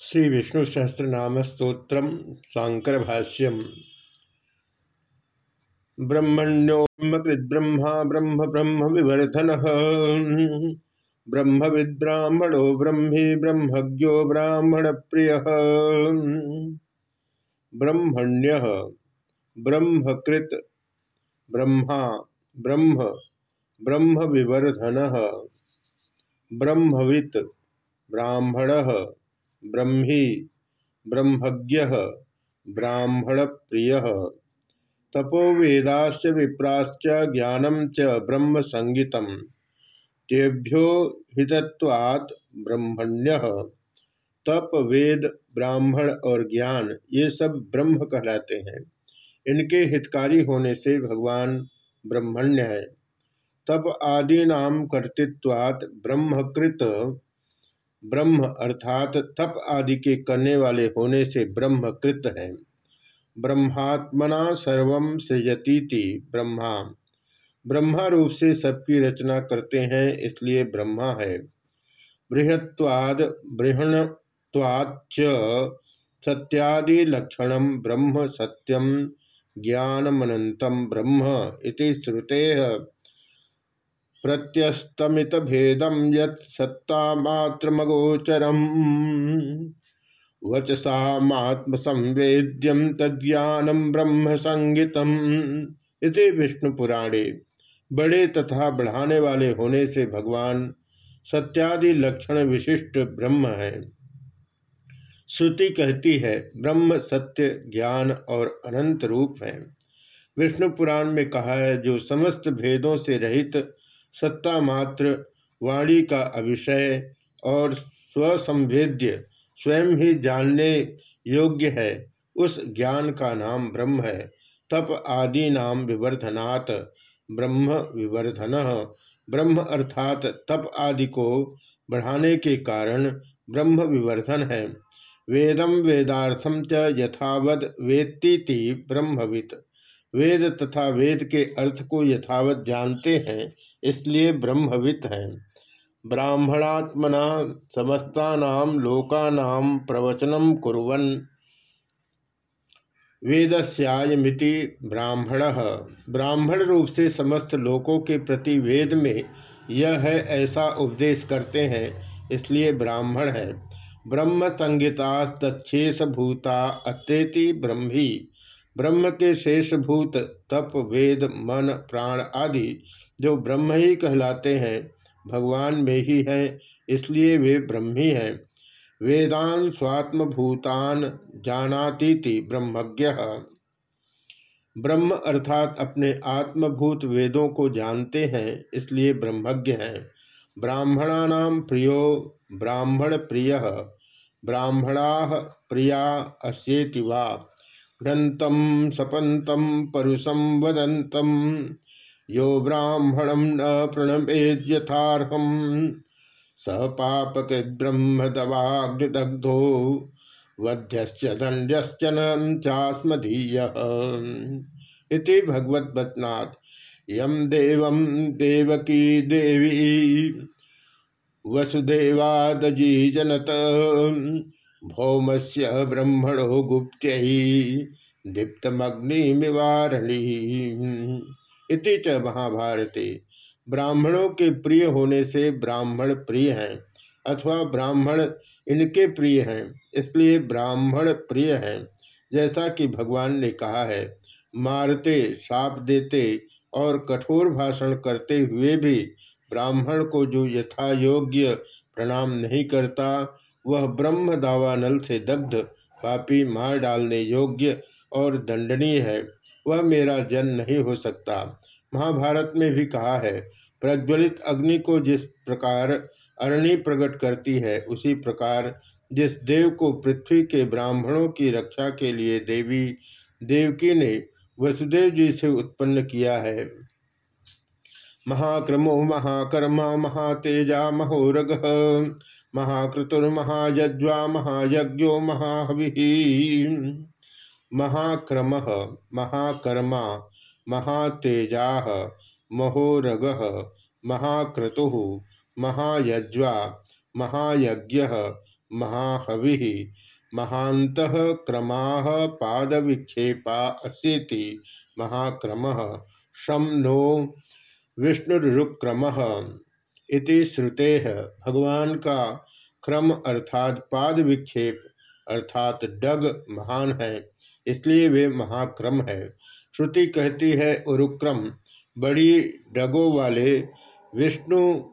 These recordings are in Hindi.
श्री विष्णु सहस्रनाम स्त्रोत्र शांकर भाष्यम ब्रह्मण्यो ब्रह्मा ब्रह्म ब्रह्म विवर्धन ब्रह्म विद्राह्मणो ब्रह्मी ब्रह्मज्ञो ब्राह्मण प्रिय ब्रह्मण्य ब्रह्मकृत ब्रह्मा ब्रह्म ब्रह्म विवर्धन ब्रह्मवित ब्राह्मण ब्रह्मी, ब्रह्मज्ञ ब्राह्मण प्रिय तपो वेदाश्च विप्राश्च ज्ञानम च ब्रह्म संगीत तेभ्यो हितत्वात् ब्रह्मण्य। तप, वेद, ब्राह्मण और ज्ञान, ये सब ब्रह्म कहलाते हैं। इनके हितकारी होने से भगवान ब्रह्मण्य है। तप आदि नाम कर्तृत्वात् ब्रह्मकृत। ब्रह्म अर्थात तप आदि के करने वाले होने से ब्रह्मकृत है। ब्रह्मात्मना सर्व सृजतीति ब्रह्मा ब्रह्मा रूप से सबकी रचना करते हैं, इसलिए ब्रह्मा है। बृहत्वाद बृहणत्वाच्च सत्यादि लक्षण ब्रह्म सत्यम ज्ञानमनंतम ब्रह्म इति श्रुते। प्रत्यस्तमित भेदम यत्सत्तामात्रमगोचरम वचसात्म संवेद्यम तज्ञानम ब्रह्म संगीतम इति विष्णुपुराणे। बड़े तथा बढ़ाने वाले होने से भगवान सत्यादि लक्षण विशिष्ट ब्रह्म है। श्रुति कहती है, ब्रह्म सत्य, ज्ञान और अनंत रूप है। विष्णु पुराण में कहा है, जो समस्त भेदों से रहित सत्ता मात्र वाणी का अभिषय और स्वसंवेद्य स्वयं ही जानने योग्य है। उस ज्ञान का नाम ब्रह्म है। तप आदि नाम विवर्धनात् ब्रह्म विवर्धन। ब्रह्म अर्थात तप आदि को बढ़ाने के कारण ब्रह्म विवर्धन है। वेदम वेदार्थम च यथावद वेत्ती ब्रह्मविद वेद तथा वेद के अर्थ को यथावत जानते हैं। इसलिए ब्रह्मविद हैं। ब्राह्मणात्मना समस्ता लोकानाम प्रवचनम कुरन वेदस्यायमिति ब्राह्मण। ब्राह्मण रूप से समस्त लोकों के प्रति वेद में यह है, ऐसा उपदेश करते हैं, इसलिए ब्राह्मण है। ब्रह्म संहिता तत्शेष भूता अत्येति ब्रह्मी। ब्रह्म के शेषभूत, तप, वेद, मन, प्राण आदि जो ब्रह्म ही कहलाते हैं, भगवान में ही हैं, इसलिए वे ब्रह्मी हैं। वेदान स्वात्मभूतान जानातीति ब्रह्मज्ञ। ब्रह्म अर्थात अपने आत्मभूत वेदों को जानते हैं, इसलिए ब्रह्मज्ञ हैं। ब्राह्मणानाम प्रियो ब्राह्मण प्रिय, ब्राह्मणा प्रिया अश्येति वा। घ्रंतम सपंतम परुषम वदंतम यो ब्राह्मणम न प्रणमेद्यथारहम स पापक ब्रह्म दवाग्निदग्धो वध्यश्च दंड्यश्च चास्मधीय। इति भगवद्वचनात् यम देव देवकी देवी वसुदेवादजी जनत भौम से ब्रह्मणो गुप्त दीप्तमग्निवारणी इति च महाभारते। ब्राह्मणों के प्रिय होने से ब्राह्मण प्रिय हैं, अथवा ब्राह्मण इनके प्रिय हैं, इसलिए ब्राह्मण प्रिय हैं, जैसा कि भगवान ने कहा है। मारते साप देते और कठोर भाषण करते हुए भी ब्राह्मण को जो यथा योग्य प्रणाम नहीं करता, वह ब्रह्म दावानल से दग्ध, पापी मार डालने योग्य और दंडनीय है। वह मेरा जन नहीं हो सकता। महाभारत में भी कहा है, प्रज्वलित अग्नि को जिस प्रकार अरणी प्रकट करती है, उसी प्रकार जिस देव को पृथ्वी के ब्राह्मणों की रक्षा के लिए देवी देवकी ने वसुदेव जी से उत्पन्न किया है। महाक्रमो महाकर्मा महातेजा महोरग महाक्रतुर्महायज्वा महायज्ञो महाहवि। महाक्रम, महाकर्मा, महातेजा, महोरग, महाक्रतु, महायज्वा, महायज्ञ, महाहवि महात क्रमा पाद विक्षेपा अशीति महाक्रम शम नो विष्णुरुक्रम श्रुते भगवान का क्रम अर्थात पाद विक्षेप अर्थात डग महान है। इसलिए वे महाक्रम है। श्रुति कहती है, उरुक्रम, बड़ी डगों वाले, विष्णु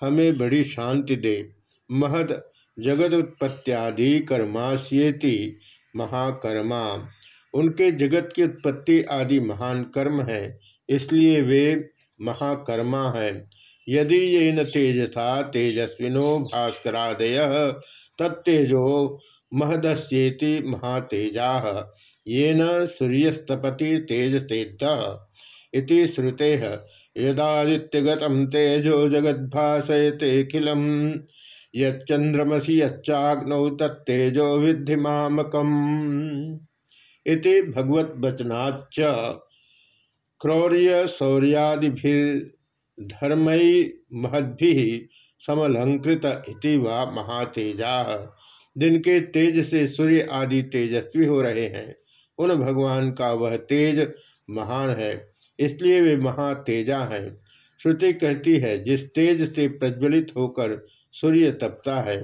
हमें बड़ी शांति दे। महद जगत उत्पत्त्यादि कर्माश्येति महाकर्मा। उनके जगत की उत्पत्ति आदि महान कर्म है, इसलिए वे महाकर्मा है। यदि ये न तेजसा, तेजस्विनो भास्करादय, तत्तेजो महदस्येति महातेजा। ये न सूर्यस्तपति तेजसेद इति श्रुते। यदादित्यगत तेजो जगद्भाषयतेखिलम यंद्रमसी यच्चाग्नौ तत्तेजो विद्धि मामकम। इति भगवत वचनाच क्रौर्य शौर्यादिर्धर्मय महद्भि समलंकृत इति वा महातेजा। दिन के तेज से सूर्य आदि तेजस्वी हो रहे हैं। उन भगवान का वह तेज महान है, इसलिए वे महातेजा हैं। श्रुति कहती है, जिस तेज से प्रज्वलित होकर सूर्य तपता है,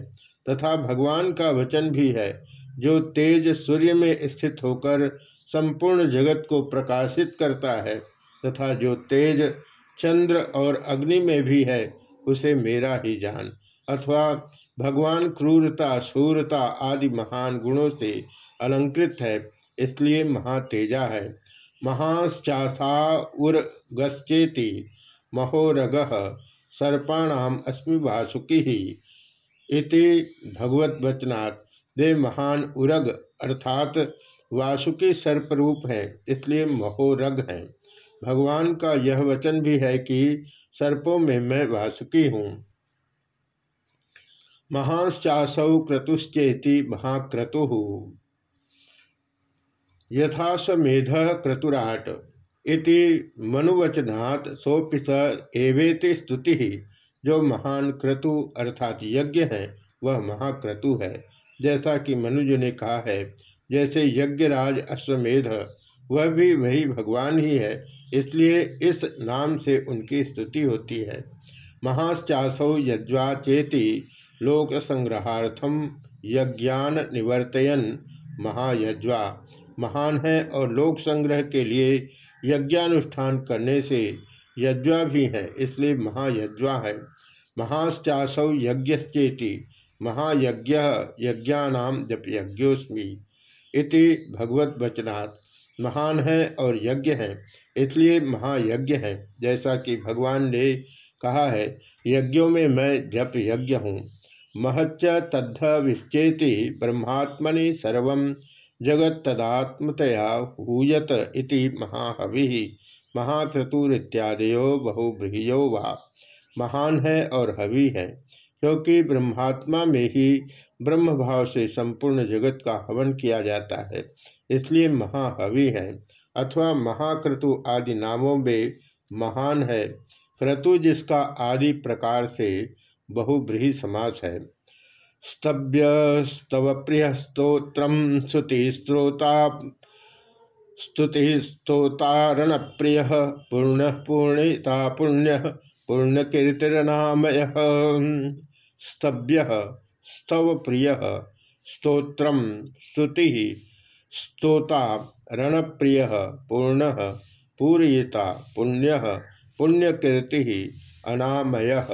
तथा भगवान का वचन भी है, जो तेज सूर्य में स्थित होकर संपूर्ण जगत को प्रकाशित करता है, तथा जो तेज चंद्र और अग्नि में भी है, उसे मेरा ही जान। अथवा भगवान क्रूरता शूरता आदि महान गुणों से अलंकृत है इसलिए महातेजा है। महाश्चासा उर्गश्चेति महोरग सर्पाणाम अस्मि वासुकी इति भगवत वचनात् वे महान उरग अर्थात वासुकी सर्परूप हैं, इसलिए महोरग हैं। भगवान का यह वचन भी है कि सर्पों में मैं वासुकी हूँ। महाश्चासौ क्रतुश्चेति महाक्रतु। यथाश्वेध क्रतुराट इति मनुवचनात् सोपि स एवेति स्तुति। जो महान क्रतु अर्थात यज्ञ है, वह महाक्रतु है। जैसा कि मनुज ने कहा है, जैसे यज्ञराज अश्वमेध, वह भी वही भगवान ही है, इसलिए इस नाम से उनकी स्तुति होती है। महाश्चासौ यज्वा चेती लोक संग्रहार्थम यज्ञान निवर्तयन महायज्वा। महान है और लोक संग्रह के लिए यज्ञानुष्ठान करने से यज्वा भी है, इसलिए महायज्वा है। महाश्चासौ यज्ञश्चेति, महायज्ञ यज्ञानाम जप यज्ञोस्मी इति भगवत वचनात् महान है और यज्ञ है, इसलिए महायज्ञ है, जैसा कि भगवान ने कहा है, यज्ञों में मैं जप यज्ञ हूँ। महच्च तद्ध विश्चेति ब्रह्मात्मनि सर्व जगत तदात्मतया हूयत इति महाहवि। महाक्रतुरित्यादयो बहुब्रीहियो वा। महान है और हवि है, क्योंकि ब्रह्मात्मा में ही ब्रह्म भाव से संपूर्ण जगत का हवन किया जाता है, इसलिए महाहवि है, अथवा महाक्रतु आदि नामों में महान है। क्रतु जिसका आदि प्रकार से बहुब्रीही समास है। स्तभ्य स्तव प्रिय स्त्रोत्र स्तुति स्तोतारण प्रिय पूर्ण पूर्णिता, पुण्य, पूर्णकीर्तिरनामय। स्तभ्य स्तव प्रिय स्त्रोत्र स्तोता, रणप्रिय, पूर्ण पूरयिता पुण्य, पुण्यकीर्ति, अनामय।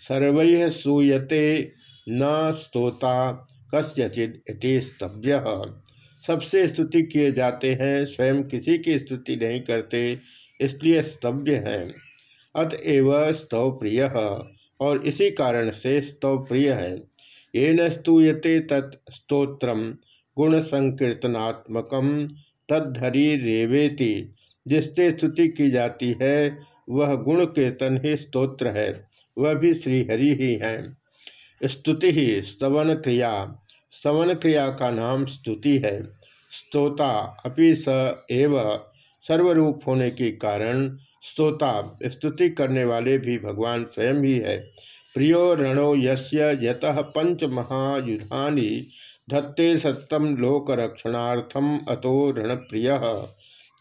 सर्व सूयते न स्तोता कस्यचित स्तभ्य सबसे स्तुति किए जाते हैं, स्वयं किसी की स्तुति नहीं करते, इसलिए स्तभ्य हैं। अतएव स्तव प्रिय और इसी कारण से स्तव प्रिय है। ये न स्तूयते तत्स्त्रोत्र गुण संकीर्तनात्मक तद्धरी रेवेति जिससे स्तुति की जाती है, वह गुण कीर्तन ही स्तोत्र है, वह भी श्रीहरि ही है। स्तुति ही स्तवन क्रिया। स्तवन क्रिया का नाम स्तुति है। स्तोता अपि स एव सर्वरूप होने के कारण स्तोता, स्तुति करने वाले भी भगवान स्वयं ही है। प्रियो रणो यस्य यतः पंच महायुधानि धत्ते सत्तम लोक रक्षणार्थम अतो रण प्रिय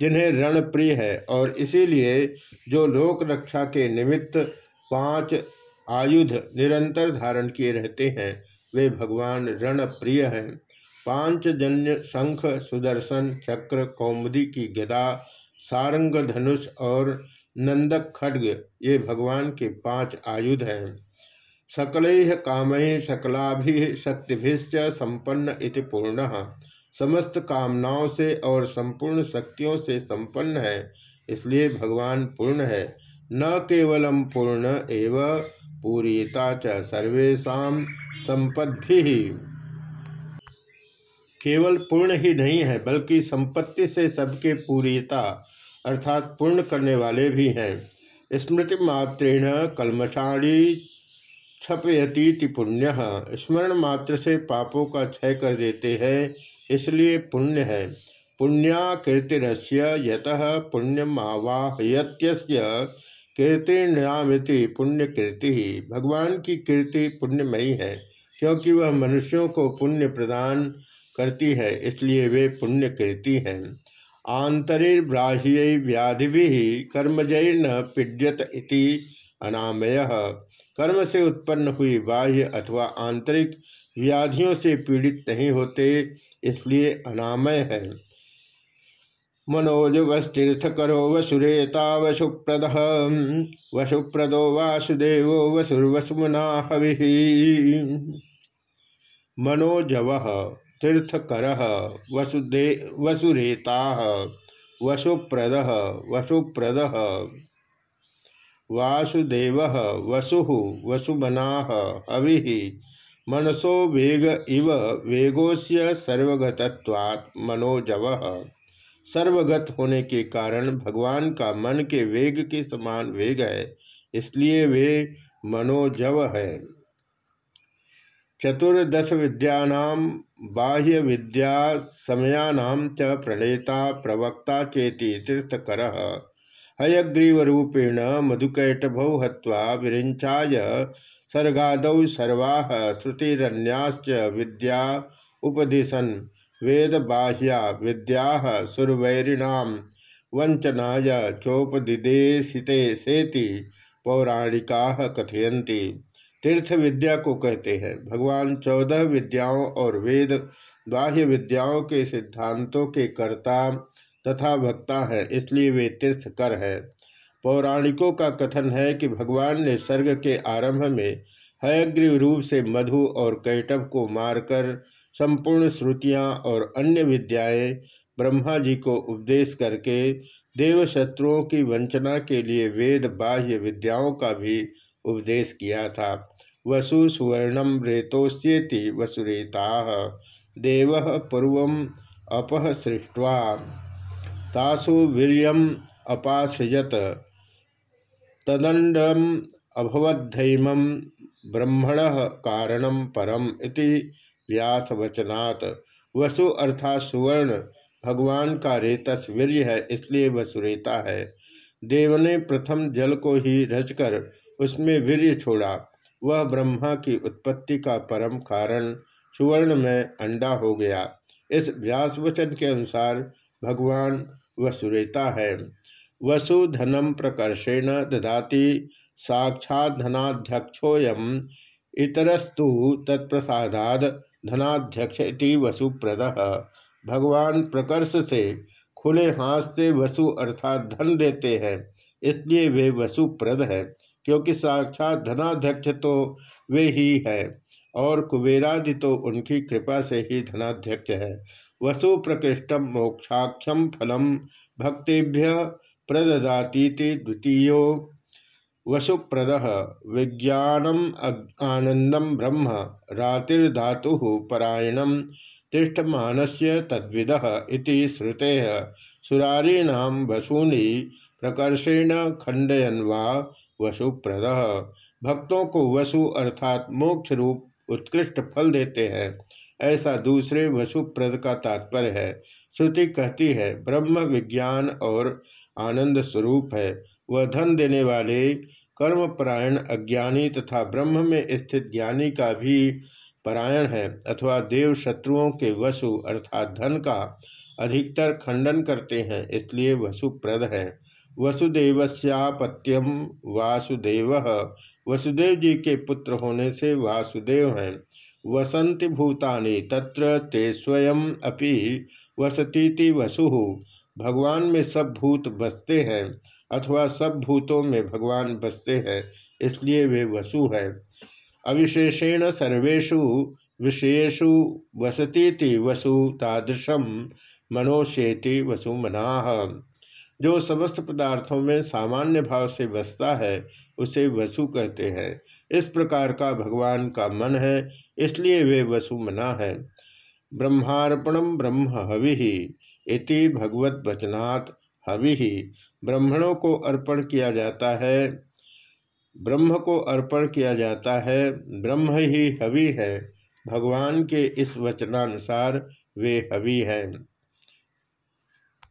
जिन्हें रण प्रिय है और इसीलिए जो लोक रक्षा के निमित्त पाँच आयुध निरंतर धारण किए रहते हैं। वे भगवान रण प्रिय हैं। पांचजन्य शंख, सुदर्शन चक्र, कौमुदी की गदा सारंग धनुष और नंदक खड्ग ये भगवान के पाँच आयुध हैं। सकल काम सकलाभि शक्तिभिश्च संपन्न इति पूर्ण। समस्त कामनाओं से और संपूर्ण शक्तियों से संपन्न है, इसलिए भगवान पूर्ण है। न केवलम पूर्ण एव पूरीता च सर्वेशा संपद्भि केवल पूर्ण ही नहीं है, बल्कि संपत्ति से सबके पूरीता, अर्थात पूर्ण करने वाले भी हैं। स्मृति मात्रेण कलमशाणी छपयतीति पुण्य। स्मरण मात्र से पापों का क्षय कर देते हैं, इसलिए पुण्य है। पुण्याकीर्तिरस्य यत पुण्यमावाहयत्यस्य कीर्तिण्यामिति पुण्य कीर्ति भगवान की कीर्ति पुण्यमयी है, क्योंकि वह मनुष्यों को पुण्य प्रदान करती है, इसलिए वे पुण्य कीर्ति हैं। आंतरिर्ब्राह्य व्याधि कर्मजैर्न पीड्यत इति अनामय। कर्म से उत्पन्न हुई बाह्य अथवा आंतरिक व्याधियों से पीड़ित नहीं होते, इसलिए अनामय है। मनोज वस्तीर्थ करो वसुरेता वसुप्रद वसुप्रदो वासुदेव वसुर्वसुमना हवि। मनोजव तीर्थकर वसुदे वसुरेता। वसुप्रद वसुप्रद। वासुदेव वसु वसुमना अवि मनसो वेग इव वेगोस्य सर्वगतत्वात् मनोजव। सर्वगत होने के कारण भगवान का मन के वेग के समान वेग है, इसलिए वे मनोजव है। चतुर्दश विद्यानाम बाह्य विद्या समयानाम च प्रणेता प्रवक्ता चेति तीर्थकर। हयग्रीवरूपेण मधुकैटभौ हत्वा विरिंचाय सर्गादौ सर्वा श्रुतिरन्याश्च विद्या उपदिशन। वेद बाह्या विद्या सुरवैरिणाम वंचनाय चोपदिदेशिते सेति पौराणिका कथयंती तीर्थ विद्या को कहते हैं, भगवान चौदह विद्याओं और वेद बाह्य विद्याओं के सिद्धांतों के कर्ता तथा भक्ता है, इसलिए वे तीर्थ कर है। पौराणिकों का कथन है कि भगवान ने सर्ग के आरंभ में हयग्रीव रूप से मधु और कैटव को मारकर संपूर्ण श्रुतियाँ और अन्य विद्याएँ ब्रह्मा जी को उपदेश करके देव शत्रुओं की वंचना के लिए वेद बाह्य विद्याओं का भी उपदेश किया था। वसु सुवर्णम रेतोस्येति वसुरेता, देव पूर्व अपह सृष्ट्वा। तासु वीर्यम अपासृजत तदंडम अभवद्धम ब्रह्मण कारणम परम इति व्यासवचनात् वसु अर्थात सुवर्ण, भगवान का रेतस वीर्य है, इसलिए वह सुरेता है। देव ने प्रथम जल को ही रचकर उसमें वीर्य छोड़ा। वह ब्रह्मा की उत्पत्ति का परम कारण सुवर्ण में अंडा हो गया। इस व्यास वचन के अनुसार भगवान वसुरेता है। वसु धनम प्रकर्षेण ददाति, साक्षात धनाध्यक्षोयम इतरस्तु तत्प्रसादाद धनाध्यक्ष वसुप्रद। भगवान प्रकर्ष से खुले हाथ से वसु अर्थात धन देते हैं, इसलिए वे वसुप्रद है, क्योंकि साक्षात धनाध्यक्ष तो वे ही है और कुबेरादि तो उनकी कृपा से ही धनाध्यक्ष है। वसु प्रकृष्टम मोक्षाक्षम फलम, भक्तेभ्य प्रददातीति द्वितीय। वसुप्रद विज्ञानम आनंदम ब्रह्म रातिर्धातु परायणम तिष्ठमानस्य तद्विद इति श्रुते सुरारीणाम वसूनि प्रकर्षेण खंडयन वसुप्रद। भक्तों को वसु अर्थात मोक्ष रूप उत्कृष्ट फल देते हैं, ऐसा दूसरे वसुप्रद का तात्पर्य है। श्रुति कहती है, ब्रह्म विज्ञान और आनंद स्वरूप है। वह धन देने वाले कर्मपरायण अज्ञानी तथा ब्रह्म में स्थित ज्ञानी का भी परायण है अथवा देव शत्रुओं के वसु अर्थात धन का अधिकतर खंडन करते हैं, इसलिए वसुप्रद है। वसुदेवस्यापत्यम वासुदेव। वसुदेव जी के पुत्र होने से वासुदेव हैं। वसंति भूतानि तत्र ते स्वयं अपि वसतीति वसु। भगवान में सब भूत बसते हैं। अथवा सब भूतों में भगवान बसते हैं, इसलिए वे वसु है। अविशेषेण सर्वेशु विषयेशु वसतीति वसु तादृशम मनोशेति वसुमनाह जो समस्त पदार्थों में सामान्य भाव से बसता है, उसे वसु कहते हैं। इस प्रकार का भगवान का मन है, इसलिए वे वसु मना है। ब्रह्मार्पणम ब्रह्म हवि इति भगवत वचनात् हवि ब्रह्मणों को अर्पण किया जाता है। ब्रह्म को अर्पण किया जाता है। ब्रह्म ही हवि है। भगवान के इस वचनानुसार वे हवि हैं।